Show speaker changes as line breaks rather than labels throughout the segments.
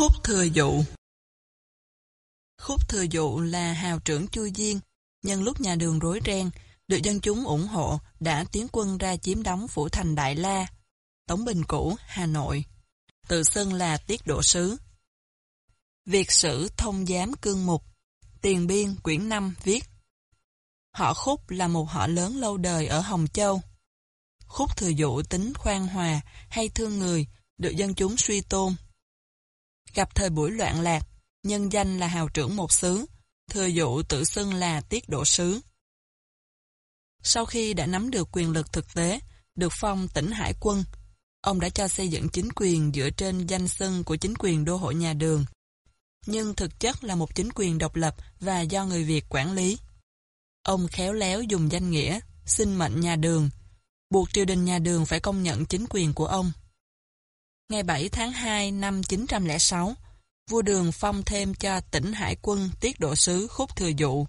Khúc thừa dụ Khúc thừa dụ là hào trưởng Chu diên, nhân lúc nhà đường rối ren, được dân chúng ủng hộ đã tiến quân ra chiếm đóng phủ thành Đại La, Tống Bình Cũ, Hà Nội. Tự xưng là tiết độ sứ. Việt sử thông giám cương mục, tiền biên quyển 5 viết. Họ Khúc là một họ lớn lâu đời ở Hồng Châu. Khúc thừa dụ tính khoan hòa hay thương người, được dân chúng suy tôn. Gặp thời buổi loạn lạc, nhân danh là hào trưởng một xứ, thừa dụ tự xưng là tiết độ sứ. Sau khi đã nắm được quyền lực thực tế, được phong tỉnh Hải quân, ông đã cho xây dựng chính quyền dựa trên danh xưng của chính quyền đô hộ nhà đường. Nhưng thực chất là một chính quyền độc lập và do người Việt quản lý. Ông khéo léo dùng danh nghĩa, xin mệnh nhà đường, buộc triều đình nhà đường phải công nhận chính quyền của ông. Ngày 7 tháng 2 năm 906, vua đường phong thêm cho tỉnh Hải quân tiết độ sứ khúc thừa dụ,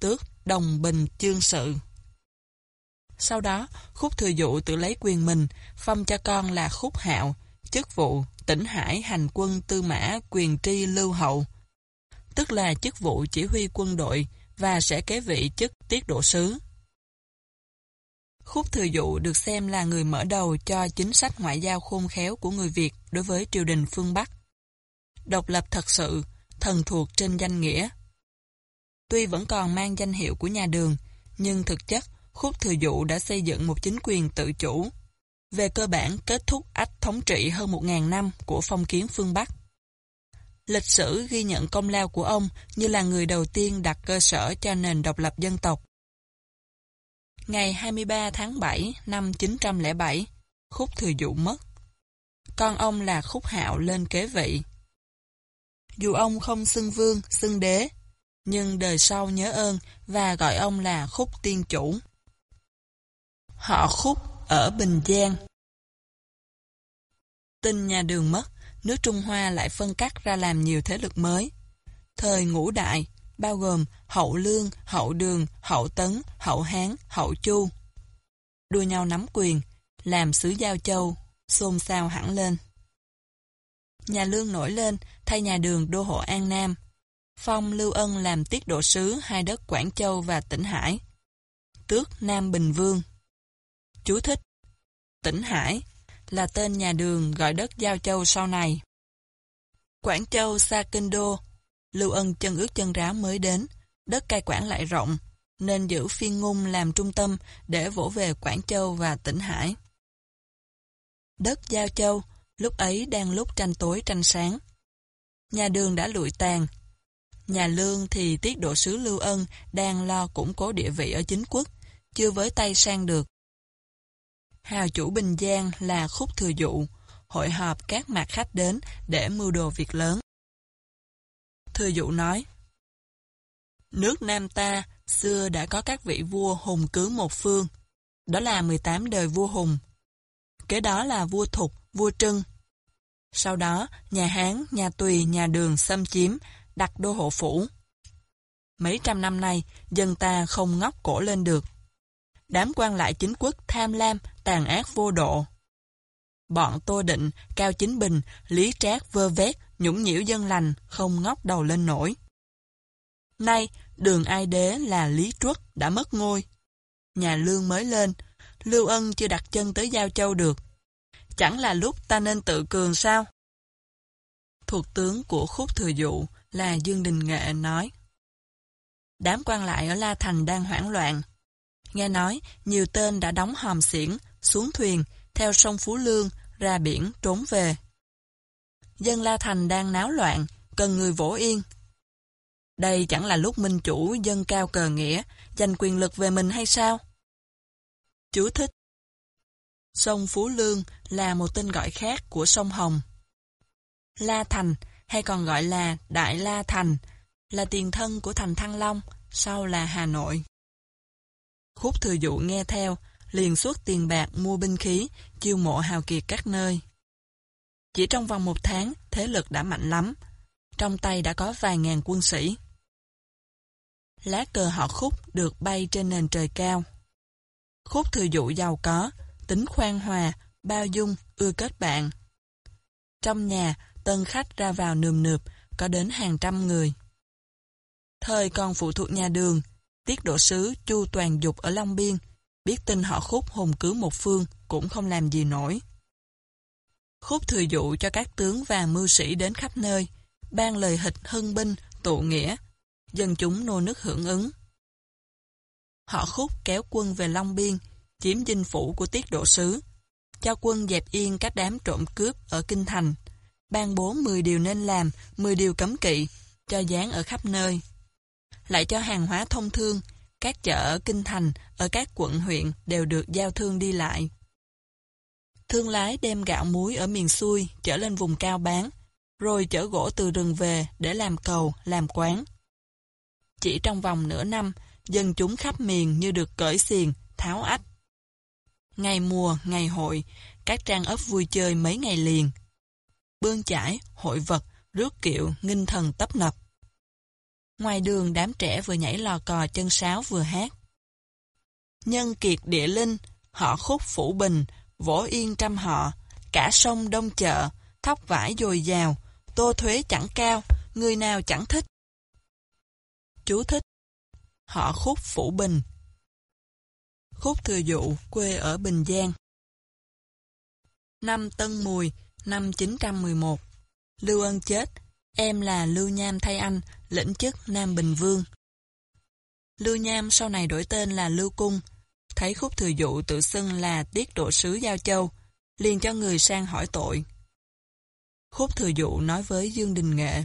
tước đồng bình chương sự. Sau đó, khúc thừa dụ tự lấy quyền mình, phong cho con là khúc hạo, chức vụ tỉnh Hải hành quân tư mã quyền tri lưu hậu, tức là chức vụ chỉ huy quân đội và sẽ kế vị chức tiết độ sứ. Khúc Thừa Dụ được xem là người mở đầu cho chính sách ngoại giao khôn khéo của người Việt đối với triều đình phương Bắc. Độc lập thật sự, thần thuộc trên danh nghĩa. Tuy vẫn còn mang danh hiệu của nhà đường, nhưng thực chất Khúc Thừa Dụ đã xây dựng một chính quyền tự chủ. Về cơ bản kết thúc ách thống trị hơn 1.000 năm của phong kiến phương Bắc. Lịch sử ghi nhận công lao của ông như là người đầu tiên đặt cơ sở cho nền độc lập dân tộc Ngày 23 tháng 7 năm 907, Khúc Thừa Dụ mất. Con ông là Khúc Hạo lên kế vị. Dù ông không xưng vương, xưng đế, nhưng đời sau nhớ ơn và gọi ông là Khúc Tiên Chủ. Họ Khúc ở Bình Giang Tin nhà đường mất, nước Trung Hoa lại phân cắt ra làm nhiều thế lực mới. Thời ngũ đại, bao gồm hậu lương, hậu đường, hậu tấn, hậu hán, hậu chu. Đua nhau nắm quyền, làm sứ giao châu, xôn xao hẳn lên. Nhà lương nổi lên, thay nhà đường đô hộ An Nam. Phong Lưu Ân làm tiết độ sứ hai đất Quảng Châu và tỉnh Hải. Tước Nam Bình Vương. Chú thích. Tỉnh Hải là tên nhà đường gọi đất Giao Châu sau này. Quảng Châu xa Kinh Đô Lưu Ân chân ướt chân ráo mới đến, đất cai quản lại rộng, nên giữ phiên ngung làm trung tâm để vỗ về Quảng Châu và tỉnh Hải. Đất Giao Châu, lúc ấy đang lúc tranh tối tranh sáng. Nhà đường đã lụi tàn. Nhà lương thì tiết độ sứ Lưu Ân đang lo củng cố địa vị ở chính quốc, chưa với tay sang được. Hào chủ Bình Giang là khúc thừa dụ, hội họp các mặt khách đến để mưu đồ việc lớn. Thư dụ nói, Nước Nam ta xưa đã có các vị vua hùng cứ một phương, đó là 18 đời vua hùng. Kế đó là vua Thục, vua Trưng. Sau đó, nhà Hán, nhà Tùy, nhà Đường xâm chiếm, đặt đô hộ phủ. Mấy trăm năm nay, dân ta không ngóc cổ lên được. Đám quan lại chính quốc tham lam, tàn ác vô độ. Bọn Tô Định, Cao Chính Bình, Lý Trác vơ vét, nhũng nhiễu dân lành, không ngóc đầu lên nổi. Nay, đường ai đế là Lý Truất đã mất ngôi. Nhà lương mới lên, Lưu Ân chưa đặt chân tới Giao Châu được. Chẳng là lúc ta nên tự cường sao? Thuộc tướng của khúc thừa dụ là Dương Đình Nghệ nói. Đám quan lại ở La Thành đang hoảng loạn. Nghe nói, nhiều tên đã đóng hòm xiển, xuống thuyền, theo sông Phú Lương, ra biển trốn về. Dân La Thành đang náo loạn, cần người vỗ yên. Đây chẳng là lúc minh chủ dân cao cờ nghĩa, giành quyền lực về mình hay sao? Chú thích Sông Phú Lương là một tên gọi khác của sông Hồng. La Thành, hay còn gọi là Đại La Thành, là tiền thân của thành Thăng Long, sau là Hà Nội. Khúc thừa dụ nghe theo, liền xuất tiền bạc mua binh khí, chiêu mộ hào kiệt các nơi. Chỉ trong vòng một tháng, thế lực đã mạnh lắm. Trong tay đã có vài ngàn quân sĩ. Lá cờ họ khúc được bay trên nền trời cao. Khúc thừa dụ giàu có, tính khoan hòa, bao dung, ưa kết bạn. Trong nhà, tân khách ra vào nườm nượp, có đến hàng trăm người. Thời còn phụ thuộc nhà đường, tiết độ sứ Chu Toàn Dục ở Long Biên, biết tin họ khúc hùng cứ một phương, cũng không làm gì nổi. Khúc thừa dụ cho các tướng và mưu sĩ đến khắp nơi, ban lời hịch hưng binh, tụ nghĩa, dân chúng nô nức hưởng ứng. Họ khúc kéo quân về Long Biên, chiếm dinh phủ của tiết độ sứ, cho quân dẹp yên các đám trộm cướp ở Kinh Thành, ban bố 10 điều nên làm, 10 điều cấm kỵ, cho dán ở khắp nơi. Lại cho hàng hóa thông thương, các chợ ở Kinh Thành, ở các quận huyện đều được giao thương đi lại. Thương lái đem gạo muối ở miền xuôi chở lên vùng cao bán, rồi chở gỗ từ rừng về để làm cầu, làm quán. Chỉ trong vòng nửa năm, dân chúng khắp miền như được cởi xiềng, tháo ách. Ngày mùa, ngày hội, các trang ấp vui chơi mấy ngày liền. Bươn chải, hội vật, rước kiệu, nghinh thần tấp nập. Ngoài đường đám trẻ vừa nhảy lò cò chân sáo vừa hát. Nhân kiệt địa linh, họ khúc phủ bình, vỗ yên trăm họ, cả sông đông chợ, thóc vải dồi dào, tô thuế chẳng cao, người nào chẳng thích. Chú thích. Họ khúc phủ bình. Khúc thừa dụ, quê ở Bình Giang. Năm Tân Mùi, năm 911. Lưu Ân chết, em là Lưu Nham thay anh, lĩnh chức Nam Bình Vương. Lưu Nham sau này đổi tên là Lưu Cung, thấy khúc thừa dụ tự xưng là tiết độ sứ Giao Châu, liền cho người sang hỏi tội. Khúc thừa dụ nói với Dương Đình Nghệ.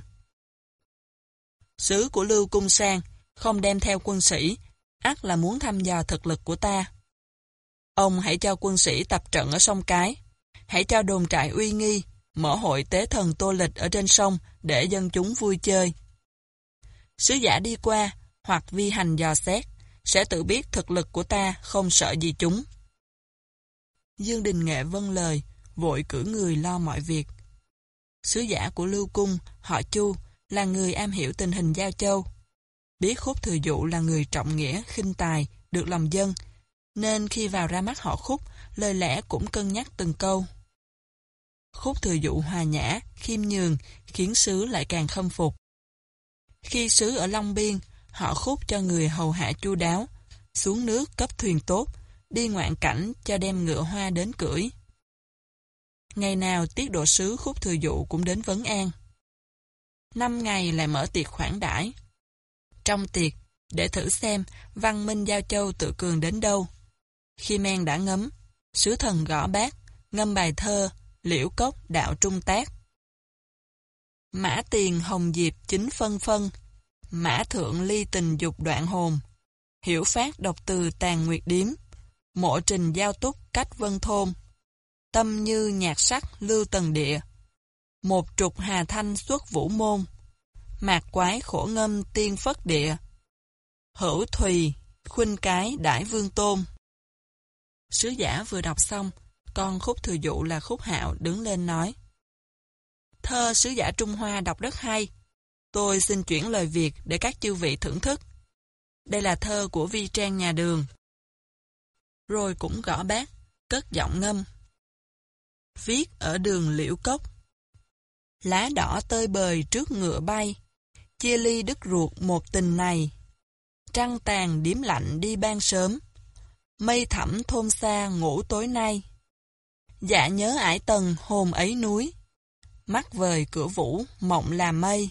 Sứ của Lưu Cung Sang không đem theo quân sĩ, ắt là muốn thăm dò thực lực của ta. Ông hãy cho quân sĩ tập trận ở sông Cái, hãy cho đồn trại uy nghi, mở hội tế thần tô lịch ở trên sông để dân chúng vui chơi. Sứ giả đi qua, hoặc vi hành dò xét, sẽ tự biết thực lực của ta không sợ gì chúng. Dương Đình Nghệ vâng lời, vội cử người lo mọi việc. Sứ giả của Lưu Cung, họ Chu, là người am hiểu tình hình Giao Châu. Biết khúc thừa dụ là người trọng nghĩa, khinh tài, được lòng dân, nên khi vào ra mắt họ khúc, lời lẽ cũng cân nhắc từng câu. Khúc thừa dụ hòa nhã, khiêm nhường, khiến sứ lại càng khâm phục. Khi sứ ở Long Biên, họ khúc cho người hầu hạ chu đáo, xuống nước cấp thuyền tốt, đi ngoạn cảnh cho đem ngựa hoa đến cưỡi. Ngày nào tiết độ sứ khúc thừa dụ cũng đến vấn an. Năm ngày lại mở tiệc khoản đãi. Trong tiệc, để thử xem văn minh giao châu tự cường đến đâu. Khi men đã ngấm, sứ thần gõ bát, ngâm bài thơ, liễu cốc đạo trung tác. Mã tiền hồng diệp chính phân phân, mã thượng ly tình dục đoạn hồn, hiểu phát độc từ tàn nguyệt điếm, mộ trình giao túc cách vân thôn, tâm như nhạc sắc lưu tần địa, một trục hà thanh xuất vũ môn, mạc quái khổ ngâm tiên phất địa, hữu thùy, khuynh cái đại vương tôn. Sứ giả vừa đọc xong, con khúc thừa dụ là khúc hạo đứng lên nói. Thơ sứ giả Trung Hoa đọc rất hay. Tôi xin chuyển lời Việt để các chư vị thưởng thức. Đây là thơ của vi trang nhà đường. Rồi cũng gõ bát, cất giọng ngâm. Viết ở đường liễu cốc. Lá đỏ tơi bời trước ngựa bay, chia ly đứt ruột một tình này. Trăng tàn điếm lạnh đi ban sớm, mây thẳm thôn xa ngủ tối nay. Dạ nhớ ải tầng hồn ấy núi, mắt vời cửa vũ mộng làm mây.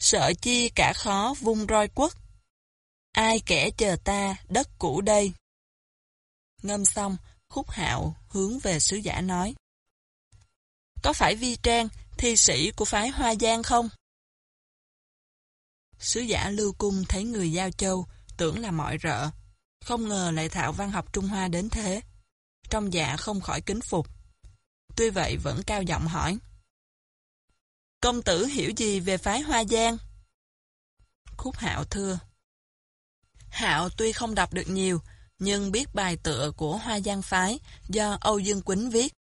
Sợ chi cả khó vung roi quất, ai kẻ chờ ta đất cũ đây. Ngâm xong, khúc hạo hướng về sứ giả nói. Có phải vi trang, thi sĩ của phái Hoa Giang không? Sứ giả Lưu Cung thấy người Giao Châu, tưởng là mọi rợ. Không ngờ lại thạo văn học Trung Hoa đến thế. Trong dạ không khỏi kính phục. Tuy vậy vẫn cao giọng hỏi. Công tử hiểu gì về phái Hoa Giang? Khúc Hạo thưa. Hạo tuy không đọc được nhiều, nhưng biết bài tựa của Hoa Giang Phái do Âu Dương Quýnh viết.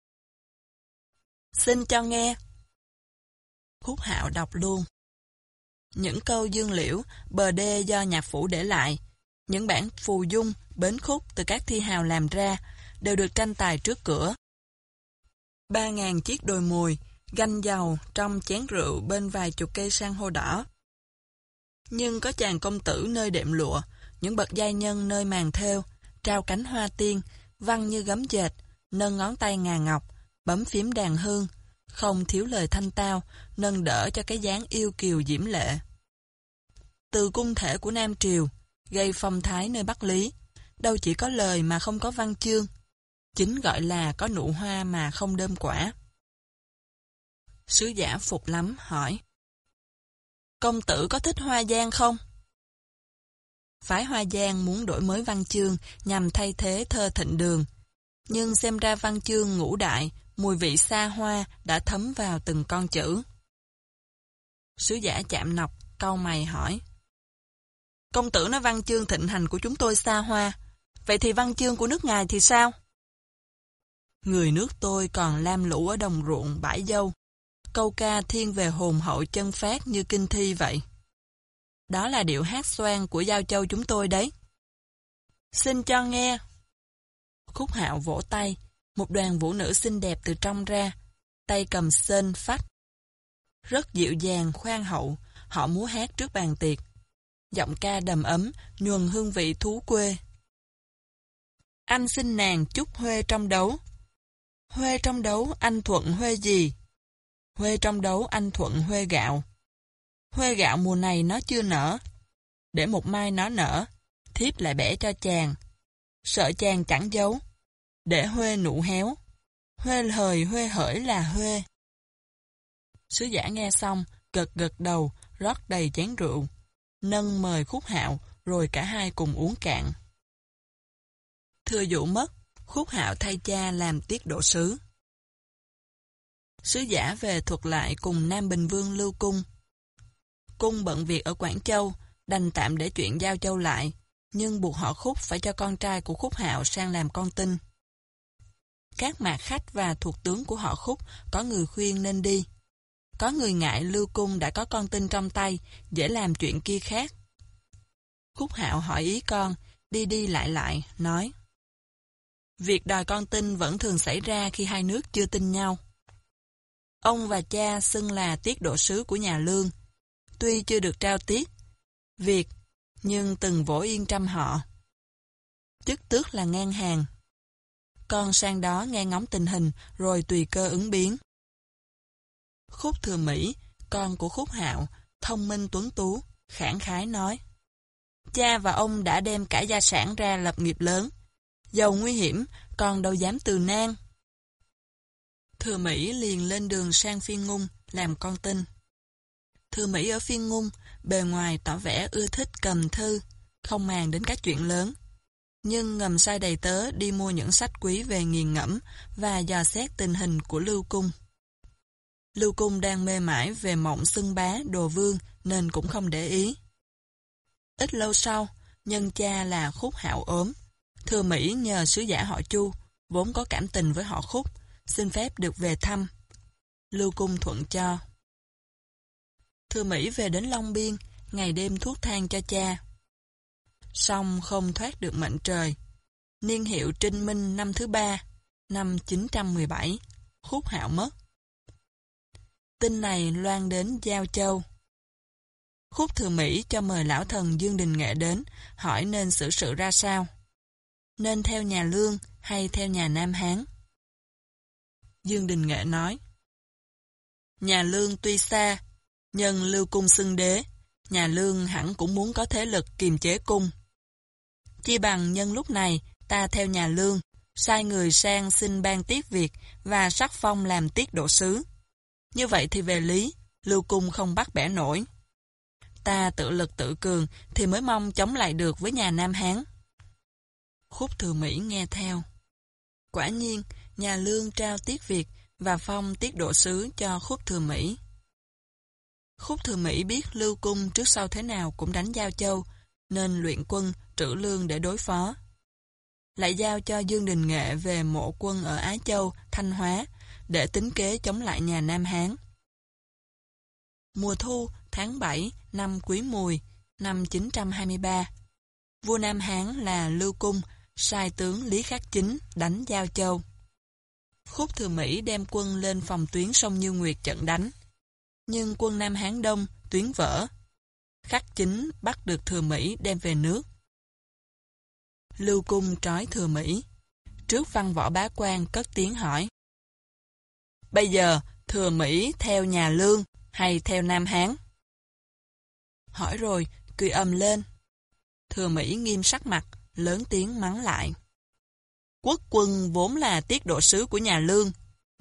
Xin cho nghe. Khúc Hạo đọc luôn. Những câu dương liễu, bờ đê do nhạc phủ để lại, những bản phù dung, bến khúc từ các thi hào làm ra, đều được tranh tài trước cửa. Ba ngàn chiếc đồi mùi, ganh dầu trong chén rượu bên vài chục cây san hô đỏ. Nhưng có chàng công tử nơi đệm lụa, những bậc giai nhân nơi màn theo, trao cánh hoa tiên, văng như gấm dệt, nâng ngón tay ngà ngọc, bấm phím đàn hương, không thiếu lời thanh tao, nâng đỡ cho cái dáng yêu kiều diễm lệ. Từ cung thể của Nam Triều, gây phong thái nơi Bắc Lý, đâu chỉ có lời mà không có văn chương, chính gọi là có nụ hoa mà không đơm quả. Sứ giả phục lắm, hỏi. Công tử có thích hoa giang không? Phái Hoa Giang muốn đổi mới văn chương nhằm thay thế thơ thịnh đường. Nhưng xem ra văn chương ngũ đại, mùi vị xa hoa đã thấm vào từng con chữ. Sứ giả chạm nọc, câu mày hỏi. Công tử nói văn chương thịnh hành của chúng tôi xa hoa, vậy thì văn chương của nước ngài thì sao? Người nước tôi còn lam lũ ở đồng ruộng, bãi dâu. Câu ca thiên về hồn hậu chân phát như kinh thi vậy. Đó là điệu hát xoan của Giao Châu chúng tôi đấy. Xin cho nghe. Khúc hạo vỗ tay, một đoàn vũ nữ xinh đẹp từ trong ra, tay cầm sên phách. Rất dịu dàng, khoan hậu, họ múa hát trước bàn tiệc. Giọng ca đầm ấm, nhuần hương vị thú quê. Anh xin nàng chúc Huê trong đấu. Huê trong đấu anh thuận Huê gì? Huê trong đấu anh thuận Huê gạo. Huê gạo mùa này nó chưa nở. Để một mai nó nở, thiếp lại bẻ cho chàng. Sợ chàng chẳng giấu. Để Huê nụ héo. Huê lời Huê hởi là Huê. Sứ giả nghe xong, gật gật đầu, rót đầy chén rượu. Nâng mời khúc hạo, rồi cả hai cùng uống cạn. Thưa dụ mất, khúc hạo thay cha làm tiết độ sứ. Sứ giả về thuật lại cùng Nam Bình Vương Lưu Cung. Cung bận việc ở Quảng Châu, đành tạm để chuyện giao châu lại, nhưng buộc họ khúc phải cho con trai của khúc hạo sang làm con tin. Các mạc khách và thuộc tướng của họ khúc có người khuyên nên đi. Có người ngại lưu cung đã có con tin trong tay, dễ làm chuyện kia khác. Khúc hạo hỏi ý con, đi đi lại lại, nói. Việc đòi con tin vẫn thường xảy ra khi hai nước chưa tin nhau. Ông và cha xưng là tiết độ sứ của nhà lương, tuy chưa được trao tiết, việc, nhưng từng vỗ yên trăm họ. Chức tước là ngang hàng. Con sang đó nghe ngóng tình hình rồi tùy cơ ứng biến. Khúc Thừa Mỹ, con của Khúc Hạo, thông minh tuấn tú, khẳng khái nói. Cha và ông đã đem cả gia sản ra lập nghiệp lớn. Giàu nguy hiểm, con đâu dám từ nan. Thừa Mỹ liền lên đường sang phiên ngung, làm con tin. Thừa Mỹ ở phiên ngung, bề ngoài tỏ vẻ ưa thích cầm thư, không màng đến các chuyện lớn. Nhưng ngầm sai đầy tớ đi mua những sách quý về nghiền ngẫm và dò xét tình hình của Lưu Cung. Lưu Cung đang mê mãi về mộng xưng bá đồ vương nên cũng không để ý. Ít lâu sau, nhân cha là Khúc Hạo ốm. Thừa Mỹ nhờ sứ giả họ Chu, vốn có cảm tình với họ Khúc, xin phép được về thăm. Lưu Cung thuận cho. Thư Mỹ về đến Long Biên, ngày đêm thuốc thang cho cha. Xong không thoát được mệnh trời. Niên hiệu Trinh Minh năm thứ ba, năm 917, khúc hạo mất. Tin này loan đến Giao Châu. Khúc Thừa Mỹ cho mời lão thần Dương Đình Nghệ đến, hỏi nên xử sự ra sao. Nên theo nhà Lương hay theo nhà Nam Hán? Dương Đình Nghệ nói. Nhà Lương tuy xa, Nhân lưu cung xưng đế, nhà lương hẳn cũng muốn có thế lực kiềm chế cung. Chi bằng nhân lúc này, ta theo nhà lương, sai người sang xin ban tiết việc và sắc phong làm tiết độ sứ. Như vậy thì về lý, lưu cung không bắt bẻ nổi. Ta tự lực tự cường thì mới mong chống lại được với nhà Nam Hán. Khúc thừa Mỹ nghe theo. Quả nhiên, nhà lương trao tiết việt và phong tiết độ sứ cho khúc thừa Mỹ. Khúc Thừa Mỹ biết Lưu Cung trước sau thế nào cũng đánh Giao Châu, nên luyện quân, trữ lương để đối phó. Lại giao cho Dương Đình Nghệ về mộ quân ở Á Châu, Thanh Hóa, để tính kế chống lại nhà Nam Hán. Mùa thu, tháng 7, năm Quý Mùi, năm 923, vua Nam Hán là Lưu Cung, sai tướng Lý Khắc Chính đánh Giao Châu. Khúc Thừa Mỹ đem quân lên phòng tuyến sông Như Nguyệt trận đánh. Nhưng quân Nam Hán Đông, tuyến vỡ. Khắc chính bắt được Thừa Mỹ đem về nước. Lưu Cung trói Thừa Mỹ. Trước văn võ bá quan cất tiếng hỏi. Bây giờ, Thừa Mỹ theo nhà Lương hay theo Nam Hán? Hỏi rồi, cười ầm lên. Thừa Mỹ nghiêm sắc mặt, lớn tiếng mắng lại. Quốc quân vốn là tiết độ sứ của nhà Lương,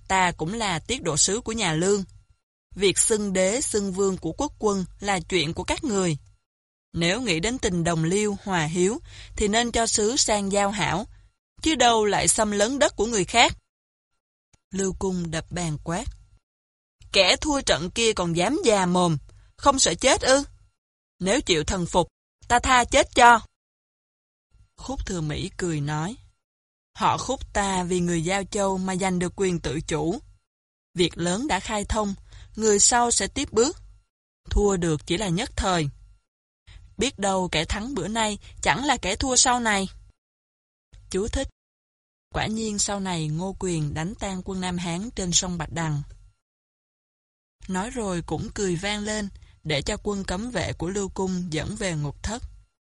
ta cũng là tiết độ sứ của nhà Lương. Việc xưng đế xưng vương của quốc quân là chuyện của các người. Nếu nghĩ đến tình đồng liêu, hòa hiếu, thì nên cho sứ sang giao hảo, chứ đâu lại xâm lấn đất của người khác. Lưu Cung đập bàn quát. Kẻ thua trận kia còn dám già mồm, không sợ chết ư? Nếu chịu thần phục, ta tha chết cho. Khúc Thừa Mỹ cười nói. Họ khúc ta vì người Giao Châu mà giành được quyền tự chủ. Việc lớn đã khai thông, người sau sẽ tiếp bước. Thua được chỉ là nhất thời. Biết đâu kẻ thắng bữa nay chẳng là kẻ thua sau này. Chú thích. Quả nhiên sau này Ngô Quyền đánh tan quân Nam Hán trên sông Bạch Đằng. Nói rồi cũng cười vang lên, để cho quân cấm vệ của Lưu Cung dẫn về ngục thất.